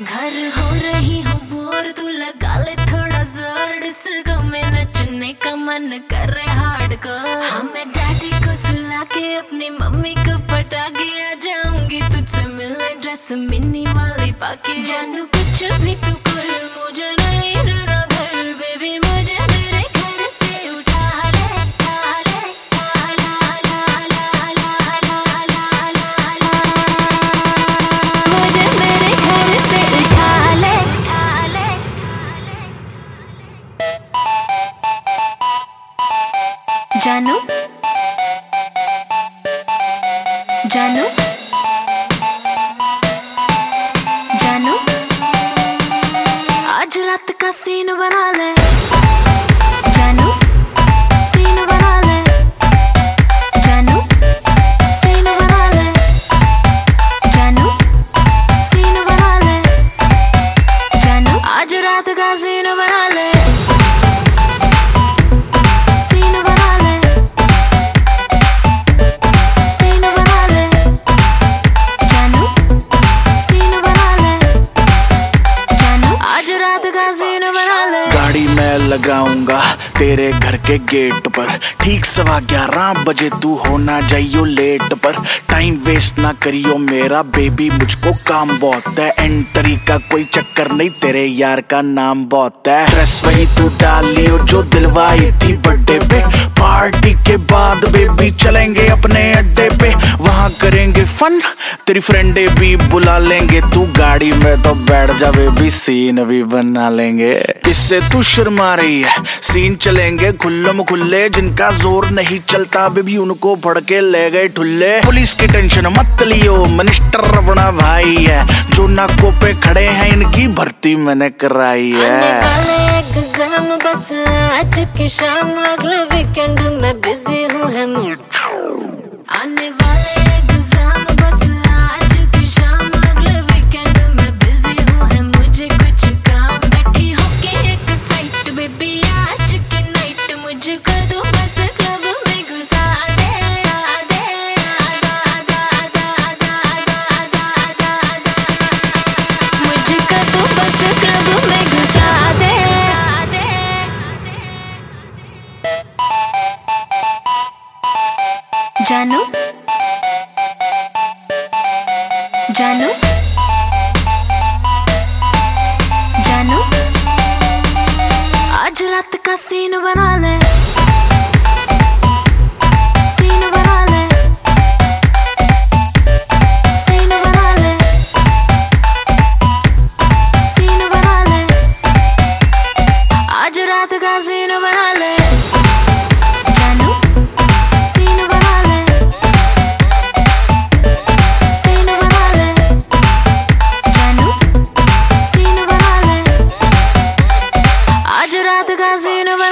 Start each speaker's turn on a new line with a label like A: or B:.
A: घर हो रही हूँ बोर, तू लगा ले थोड़ा ज़ोर। इस गम में नचने का मन कर रहे हार्ड को हमें डैडी को सुला के अपनी मम्मी को पटा के आ जाऊँगी तुझसे मिलने। ड्रेस मिनी वाली पाके। जानू कुछ भी तू कर जानू। जानू। जानू। आज रात का सीन बना ले।
B: लगाऊँगा तेरे घर के गेट पर। ठीक सवा ग्यारह बजे तू होना जाइयो लेट पर। टाइम वेस्ट ना करियो मेरा बेबी मुझको काम बहुत है। एंट्री का कोई चक्कर नहीं, तेरे यार का नाम बहुत है। ड्रेस वही तू डाल लियो जो दिलवाई थी बर्थडे पे। पार्टी के बाद बेबी चलेंगे अपने फन तेरी फ्रेंडे भी बुला लेंगे, तू गाड़ी में तो बैठ जा बेबी सीन भी बना लेंगे। इससे तू शर्मा रही है सीन चलेंगे खुल्लम खुल्ले, जिनका ज़ोर नहीं चलता बेबी उनको फड़ के ले गए ठुल्ले। पुलिस की टेंशन मत लियो, मिनिस्टर अपना भाई है, जो नाकों पे खड़े हैं, इनकी भर्ती मैंने कराई है।
A: शाम वीकेंड में बिज़ी है आने वाले जानू। जानू। जानू। आज रात का सीन बना ले। बना ले। Sfârșitul, arată ca zi, nu mă